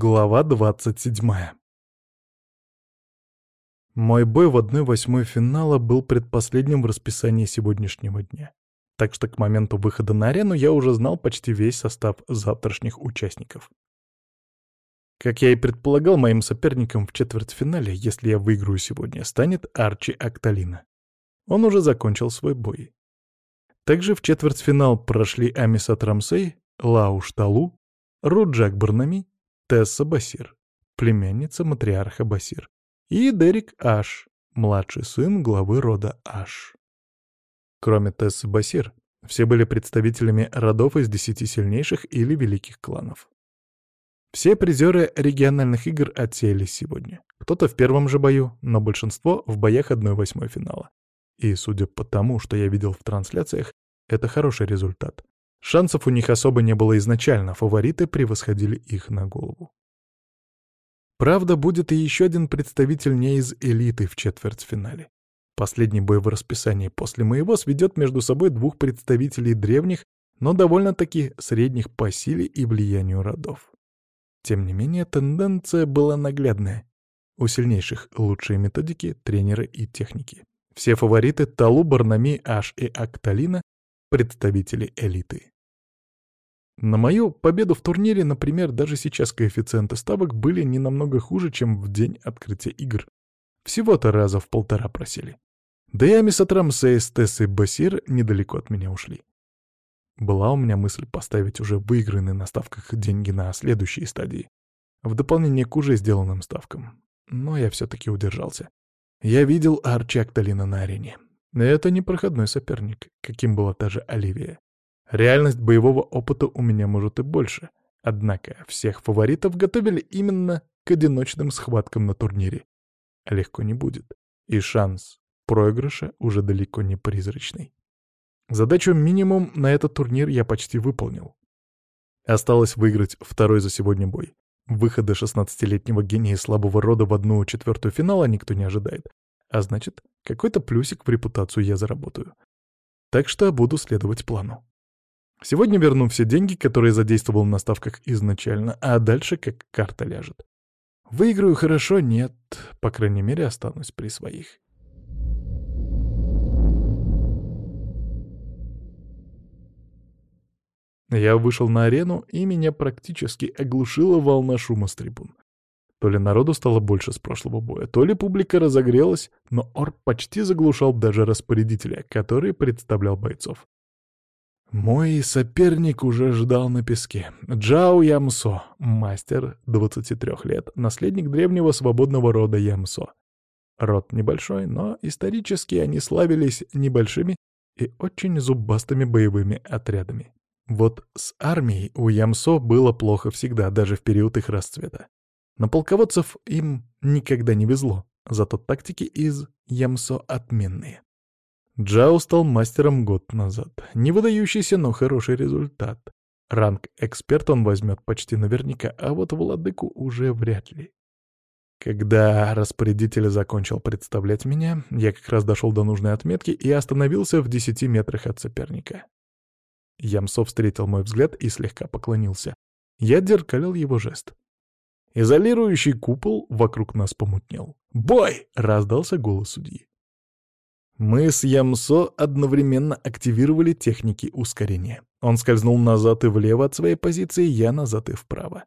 Глава 27. Мой бой в 1-8 финала был предпоследним в расписании сегодняшнего дня. Так что к моменту выхода на арену я уже знал почти весь состав завтрашних участников. Как я и предполагал, моим соперником в четвертьфинале, если я выиграю сегодня, станет Арчи Акталина. Он уже закончил свой бой. Также в четвертьфинал прошли Амисат Рамсей, Лауш Талу, Руджак Барнами Тесса Басир, племянница матриарха Басир, и Дерек Аш, младший сын главы рода Аш. Кроме Тессы Басир, все были представителями родов из десяти сильнейших или великих кланов. Все призеры региональных игр отсеялись сегодня. Кто-то в первом же бою, но большинство в боях 1-8 финала. И, судя по тому, что я видел в трансляциях, это хороший результат. Шансов у них особо не было изначально, фавориты превосходили их на голову. Правда, будет и еще один представитель не из элиты в четвертьфинале. Последний бой в расписании после моего сведет между собой двух представителей древних, но довольно-таки средних по силе и влиянию родов. Тем не менее, тенденция была наглядная. У сильнейших лучшие методики, тренеры и техники. Все фавориты Талу, Барнами, Аш и Акталина представители элиты. На мою победу в турнире, например, даже сейчас коэффициенты ставок были не намного хуже, чем в день открытия игр. Всего-то раза в полтора просели. Да и Амисатрам Сейс, Тесс и Басир недалеко от меня ушли. Была у меня мысль поставить уже выигранные на ставках деньги на следующие стадии, в дополнение к уже сделанным ставкам. Но я все-таки удержался. Я видел Арчи Акталина на арене. Это не проходной соперник, каким была та же Оливия. Реальность боевого опыта у меня может и больше. Однако всех фаворитов готовили именно к одиночным схваткам на турнире. Легко не будет. И шанс проигрыша уже далеко не призрачный. Задачу минимум на этот турнир я почти выполнил. Осталось выиграть второй за сегодня бой. Выхода 16-летнего гения слабого рода в одну четвертую финала никто не ожидает. А значит, какой-то плюсик в репутацию я заработаю. Так что буду следовать плану. Сегодня верну все деньги, которые задействовал на ставках изначально, а дальше как карта ляжет. Выиграю хорошо, нет, по крайней мере, останусь при своих. Я вышел на арену, и меня практически оглушила волна шума с трибун. То ли народу стало больше с прошлого боя, то ли публика разогрелась, но орб почти заглушал даже распорядителя, который представлял бойцов. Мой соперник уже ждал на песке. Джао Ямсо, мастер 23 лет, наследник древнего свободного рода Ямсо. Род небольшой, но исторически они славились небольшими и очень зубастыми боевыми отрядами. Вот с армией у Ямсо было плохо всегда, даже в период их расцвета. На полководцев им никогда не везло, зато тактики из Ямсо отменные. Джао стал мастером год назад. Не выдающийся, но хороший результат. Ранг эксперт он возьмет почти наверняка, а вот владыку уже вряд ли. Когда распорядитель закончил представлять меня, я как раз дошел до нужной отметки и остановился в десяти метрах от соперника. Ямсо встретил мой взгляд и слегка поклонился. Я деркалил его жест. Изолирующий купол вокруг нас помутнел. «Бой!» — раздался голос судьи. Мы с Ямсо одновременно активировали техники ускорения. Он скользнул назад и влево от своей позиции, я назад и вправо.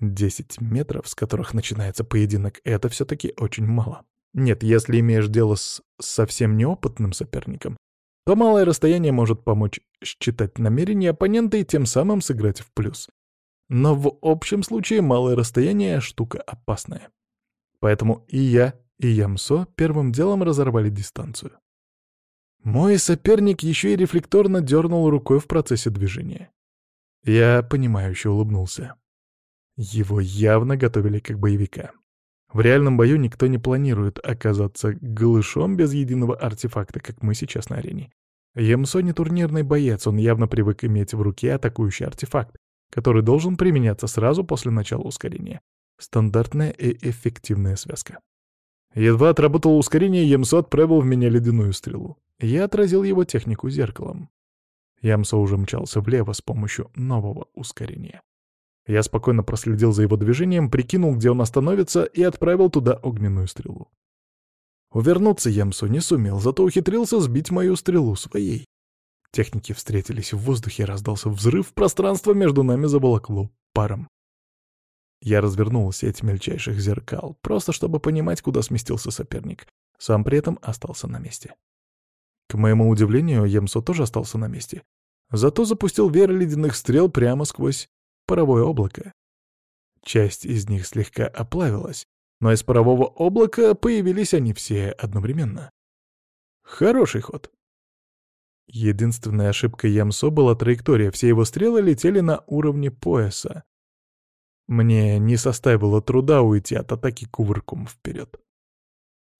Десять метров, с которых начинается поединок, это все-таки очень мало. Нет, если имеешь дело с совсем неопытным соперником, то малое расстояние может помочь считать намерения оппонента и тем самым сыграть в плюс. Но в общем случае малое расстояние — штука опасная. Поэтому и я, и Ямсо первым делом разорвали дистанцию. Мой соперник еще и рефлекторно дернул рукой в процессе движения. Я понимающе улыбнулся. Его явно готовили как боевика. В реальном бою никто не планирует оказаться голышом без единого артефакта, как мы сейчас на арене. Ямсо не турнирный боец, он явно привык иметь в руке атакующий артефакт, который должен применяться сразу после начала ускорения. Стандартная и эффективная связка. Едва отработал ускорение, Ямсо отправил в меня ледяную стрелу. Я отразил его технику зеркалом. Ямсо уже мчался влево с помощью нового ускорения. Я спокойно проследил за его движением, прикинул, где он остановится, и отправил туда огненную стрелу. Увернуться Ямсу не сумел, зато ухитрился сбить мою стрелу своей. Техники встретились в воздухе, раздался взрыв, пространство между нами заволокло паром. Я развернул сеть мельчайших зеркал, просто чтобы понимать, куда сместился соперник. Сам при этом остался на месте. К моему удивлению, Емсо тоже остался на месте. Зато запустил веер ледяных стрел прямо сквозь паровое облако. Часть из них слегка оплавилась, но из парового облака появились они все одновременно. Хороший ход. Единственная ошибка Ямсо была траектория, все его стрелы летели на уровне пояса. Мне не составило труда уйти от атаки кувырком вперед.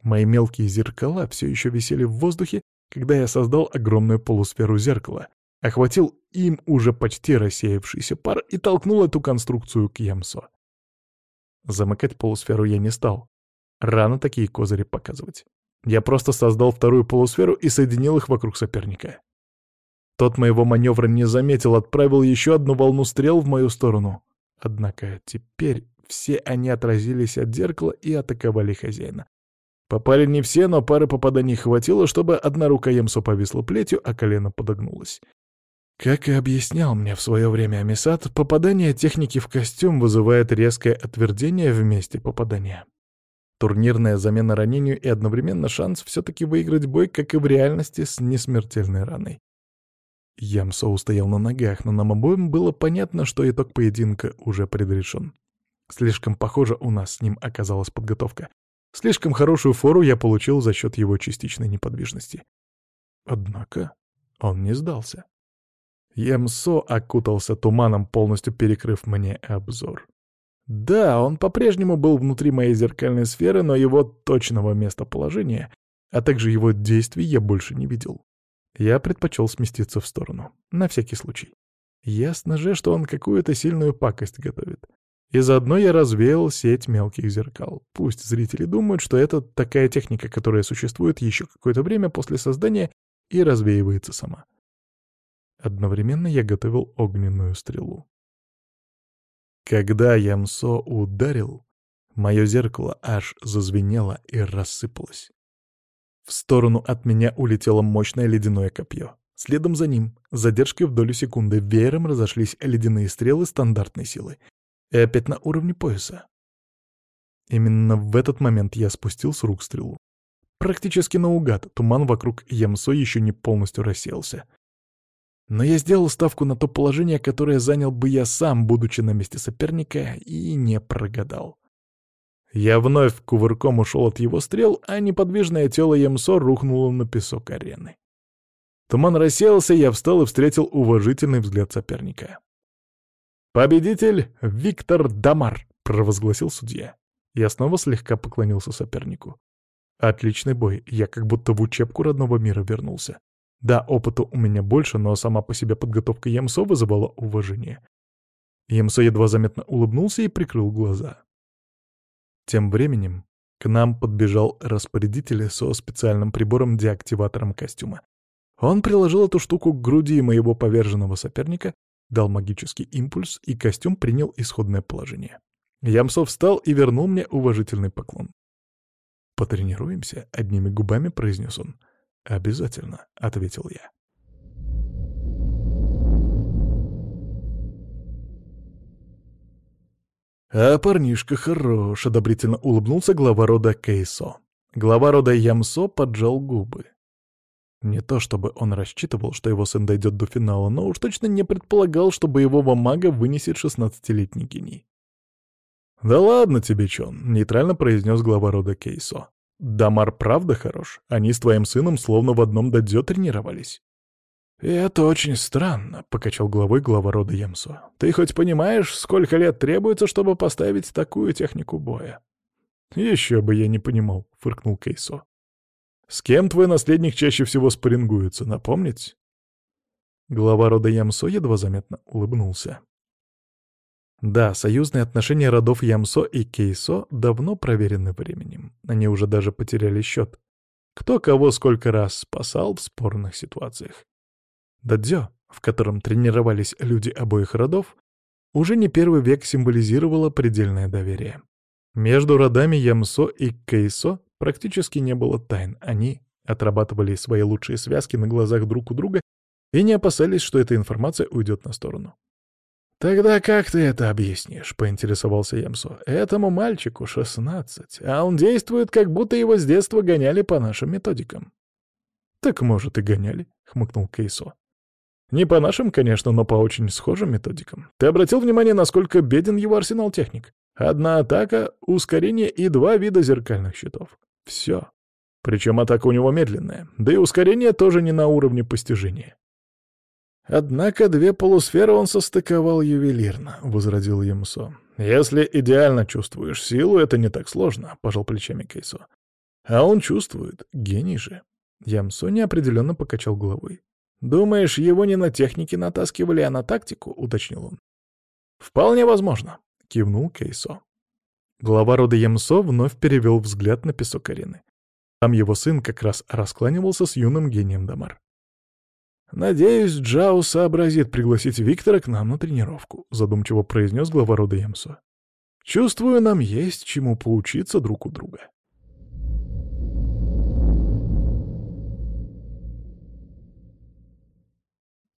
Мои мелкие зеркала все еще висели в воздухе, когда я создал огромную полусферу зеркала, охватил им уже почти рассеявшийся пар и толкнул эту конструкцию к Ямсо. Замыкать полусферу я не стал. Рано такие козыри показывать. Я просто создал вторую полусферу и соединил их вокруг соперника. Тот моего маневра не заметил, отправил еще одну волну стрел в мою сторону. Однако теперь все они отразились от зеркала и атаковали хозяина. Попали не все, но пары попаданий хватило, чтобы одна рука Емсо повисла плетью, а колено подогнулось. Как и объяснял мне в свое время Амисат, попадание техники в костюм вызывает резкое отвердение в месте попадания. Турнирная замена ранению и одновременно шанс все-таки выиграть бой, как и в реальности, с несмертельной раной. Ямсо устоял на ногах, но нам обоим было понятно, что итог поединка уже предрешен. Слишком похоже у нас с ним оказалась подготовка. Слишком хорошую фору я получил за счет его частичной неподвижности. Однако он не сдался. Емсо окутался туманом, полностью перекрыв мне обзор. Да, он по-прежнему был внутри моей зеркальной сферы, но его точного местоположения, а также его действий я больше не видел. Я предпочел сместиться в сторону, на всякий случай. Ясно же, что он какую-то сильную пакость готовит. И заодно я развеял сеть мелких зеркал. Пусть зрители думают, что это такая техника, которая существует еще какое-то время после создания и развеивается сама. Одновременно я готовил огненную стрелу. Когда Ямсо ударил, мое зеркало аж зазвенело и рассыпалось. В сторону от меня улетело мощное ледяное копье. Следом за ним, с задержкой в долю секунды, веером разошлись ледяные стрелы стандартной силы. И опять на уровне пояса. Именно в этот момент я спустил с рук стрелу. Практически наугад, туман вокруг Ямсо еще не полностью рассеялся. Но я сделал ставку на то положение, которое занял бы я сам, будучи на месте соперника, и не прогадал. Я вновь кувырком ушел от его стрел, а неподвижное тело Емсо рухнуло на песок арены. Туман рассеялся, я встал и встретил уважительный взгляд соперника. «Победитель Виктор Дамар», — провозгласил судья. Я снова слегка поклонился сопернику. Отличный бой, я как будто в учебку родного мира вернулся. Да, опыта у меня больше, но сама по себе подготовка Емсо вызывала уважение. Емсо едва заметно улыбнулся и прикрыл глаза. Тем временем к нам подбежал распорядитель со специальным прибором-деактиватором костюма. Он приложил эту штуку к груди моего поверженного соперника, дал магический импульс, и костюм принял исходное положение. Ямсо встал и вернул мне уважительный поклон. «Потренируемся», — одними губами произнес он. «Обязательно», — ответил я. «А парнишка хорош», — одобрительно улыбнулся глава рода Кейсо. Глава рода Ямсо поджал губы. Не то чтобы он рассчитывал, что его сын дойдет до финала, но уж точно не предполагал, что боевого мага вынесет шестнадцатилетний гений. «Да ладно тебе, Чон», — нейтрально произнес глава рода Кейсо. Дамар правда хорош? Они с твоим сыном словно в одном дадзё тренировались. «Это очень странно», — покачал головой глава рода Ямсо. «Ты хоть понимаешь, сколько лет требуется, чтобы поставить такую технику боя?» «Еще бы я не понимал», — фыркнул Кейсо. «С кем твой наследник чаще всего спаррингуется, напомнить?» Глава рода Ямсо едва заметно улыбнулся. Да, союзные отношения родов Ямсо и Кейсо давно проверены временем. Они уже даже потеряли счет. Кто кого сколько раз спасал в спорных ситуациях. Дадзё, в котором тренировались люди обоих родов, уже не первый век символизировало предельное доверие. Между родами Ямсо и Кейсо практически не было тайн. Они отрабатывали свои лучшие связки на глазах друг у друга и не опасались, что эта информация уйдет на сторону. «Тогда как ты это объяснишь?» — поинтересовался Ямсо. «Этому мальчику шестнадцать, а он действует, как будто его с детства гоняли по нашим методикам». «Так, может, и гоняли», — хмыкнул Кейсо. «Не по нашим, конечно, но по очень схожим методикам. Ты обратил внимание, насколько беден его арсенал техник? Одна атака, ускорение и два вида зеркальных щитов. Все. Причем атака у него медленная, да и ускорение тоже не на уровне постижения. «Однако две полусферы он состыковал ювелирно», — возразил Ямсо. «Если идеально чувствуешь силу, это не так сложно», — пожал плечами Кейсо. «А он чувствует. Гений же». Ямсо неопределенно покачал головой. «Думаешь, его не на технике натаскивали, а на тактику?» — уточнил он. «Вполне возможно», — кивнул Кейсо. Глава рода Ямсо вновь перевел взгляд на песок арены. Там его сын как раз раскланивался с юным гением Дамар. «Надеюсь, Джао сообразит пригласить Виктора к нам на тренировку», — задумчиво произнес глава рода Емсо. «Чувствую, нам есть чему поучиться друг у друга».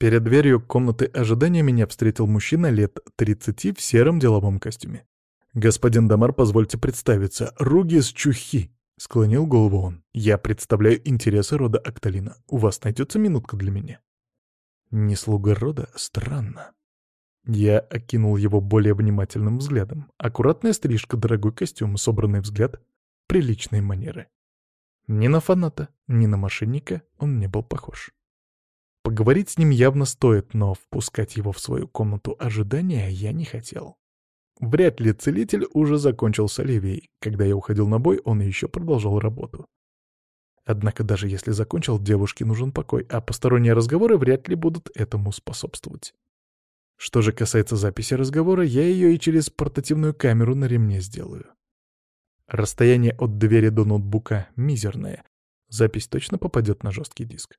Перед дверью комнаты ожидания меня встретил мужчина лет 30 в сером деловом костюме. «Господин Дамар, позвольте представиться, Ругис Чухи», — склонил голову он. «Я представляю интересы рода Акталина. У вас найдется минутка для меня?» «Не слуга рода? Странно». Я окинул его более внимательным взглядом. Аккуратная стрижка, дорогой костюм, собранный взгляд, приличные манеры. Ни на фаната, ни на мошенника он не был похож. Поговорить с ним явно стоит, но впускать его в свою комнату ожидания я не хотел. Вряд ли целитель уже закончил с Оливией. Когда я уходил на бой, он еще продолжал работу. Однако даже если закончил, девушке нужен покой, а посторонние разговоры вряд ли будут этому способствовать. Что же касается записи разговора, я ее и через портативную камеру на ремне сделаю. Расстояние от двери до ноутбука мизерное. Запись точно попадет на жесткий диск.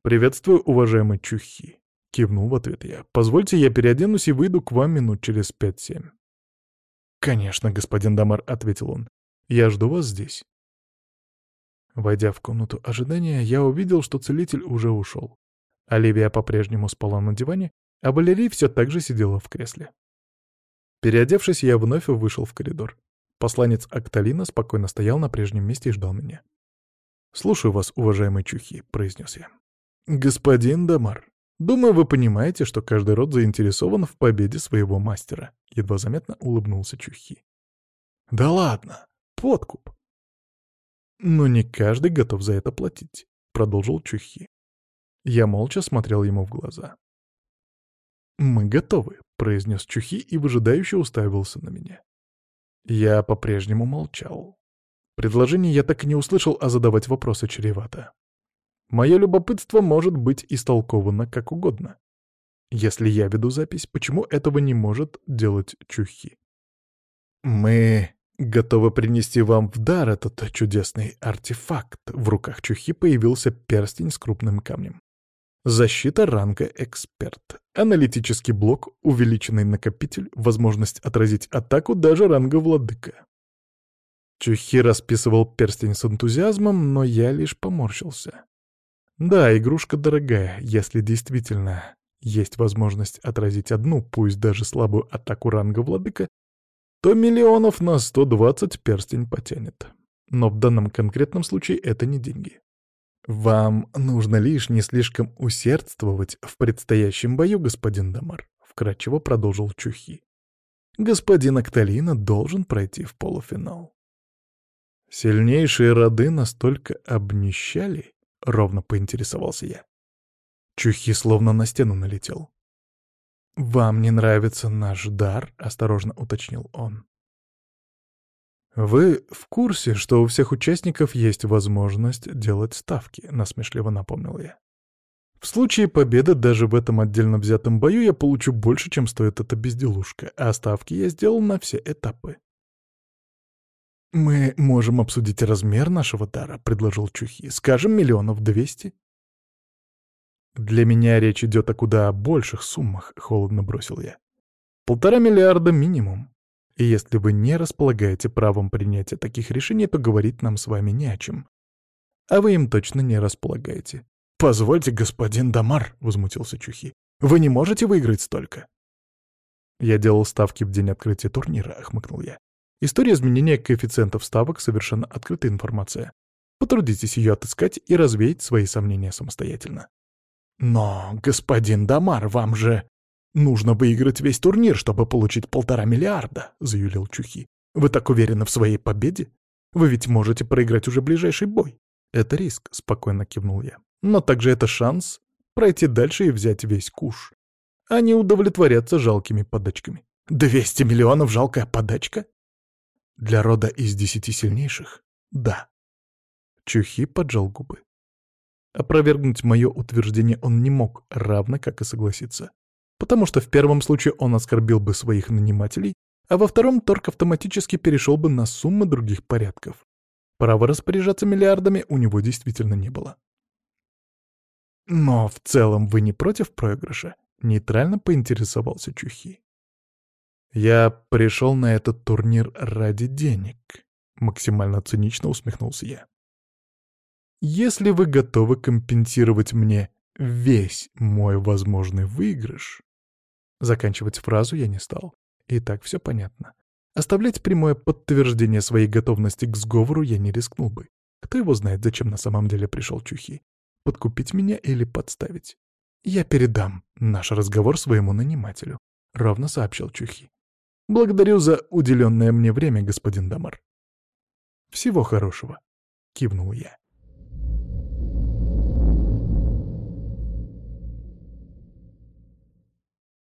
«Приветствую, уважаемый Чухи», Кивнул в ответ я. «Позвольте, я переоденусь и выйду к вам минут через пять-семь». «Конечно, господин Дамар», — ответил он. «Я жду вас здесь». Войдя в комнату ожидания, я увидел, что целитель уже ушел. Оливия по-прежнему спала на диване, а Валерий все так же сидела в кресле. Переодевшись, я вновь вышел в коридор. Посланец Акталина спокойно стоял на прежнем месте и ждал меня. «Слушаю вас, уважаемый Чухи», — произнес я. «Господин Дамар», Думаю, вы понимаете, что каждый род заинтересован в победе своего мастера. Едва заметно улыбнулся Чухи. Да ладно, подкуп. Но не каждый готов за это платить, продолжил Чухи. Я молча смотрел ему в глаза. «Мы готовы», — произнес Чухи и выжидающе уставился на меня. Я по-прежнему молчал. Предложение я так и не услышал, а задавать вопросы чревато. Мое любопытство может быть истолковано как угодно. Если я веду запись, почему этого не может делать Чухи? Мы готовы принести вам в дар этот чудесный артефакт. В руках Чухи появился перстень с крупным камнем. Защита ранга «Эксперт». Аналитический блок, увеличенный накопитель, возможность отразить атаку даже ранга «Владыка». Чухи расписывал перстень с энтузиазмом, но я лишь поморщился. Да, игрушка дорогая, если действительно есть возможность отразить одну, пусть даже слабую атаку ранга владыка, то миллионов на 120 перстень потянет. Но в данном конкретном случае это не деньги. «Вам нужно лишь не слишком усердствовать в предстоящем бою, господин Дамар», — вкратчиво продолжил Чухи. «Господин Акталина должен пройти в полуфинал». Сильнейшие роды настолько обнищали, — ровно поинтересовался я. Чухи словно на стену налетел. «Вам не нравится наш дар?» — осторожно уточнил он. «Вы в курсе, что у всех участников есть возможность делать ставки?» — насмешливо напомнил я. «В случае победы даже в этом отдельно взятом бою я получу больше, чем стоит эта безделушка, а ставки я сделал на все этапы. «Мы можем обсудить размер нашего дара», — предложил Чухи. «Скажем, миллионов двести». «Для меня речь идет о куда больших суммах», — холодно бросил я. Полтора миллиарда минимум. И если вы не располагаете правом принятия таких решений, то говорить нам с вами не о чем. А вы им точно не располагаете. «Позвольте, господин Дамар», — возмутился Чухи. «Вы не можете выиграть столько?» «Я делал ставки в день открытия турнира», — хмыкнул я. «История изменения коэффициентов ставок — совершенно открытая информация. Потрудитесь ее отыскать и развеять свои сомнения самостоятельно». «Но, господин Дамар, вам же нужно выиграть весь турнир, чтобы получить полтора миллиарда», — заюлил Чухи. «Вы так уверены в своей победе? Вы ведь можете проиграть уже ближайший бой». «Это риск», — спокойно кивнул я. «Но также это шанс пройти дальше и взять весь куш, а не удовлетворяться жалкими подачками». «Двести миллионов — жалкая подачка?» «Для рода из десяти сильнейших — да». Чухи поджал губы. Опровергнуть мое утверждение он не мог, равно как и согласиться. Потому что в первом случае он оскорбил бы своих нанимателей, а во втором торг автоматически перешел бы на суммы других порядков. Права распоряжаться миллиардами у него действительно не было. «Но в целом вы не против проигрыша?» — нейтрально поинтересовался Чухи. «Я пришел на этот турнир ради денег», — максимально цинично усмехнулся я. Если вы готовы компенсировать мне весь мой возможный выигрыш... Заканчивать фразу я не стал. И так все понятно. Оставлять прямое подтверждение своей готовности к сговору я не рискнул бы. Кто его знает, зачем на самом деле пришел Чухи? Подкупить меня или подставить? Я передам наш разговор своему нанимателю, — ровно сообщил Чухи. Благодарю за уделенное мне время, господин Дамар. Всего хорошего, — кивнул я.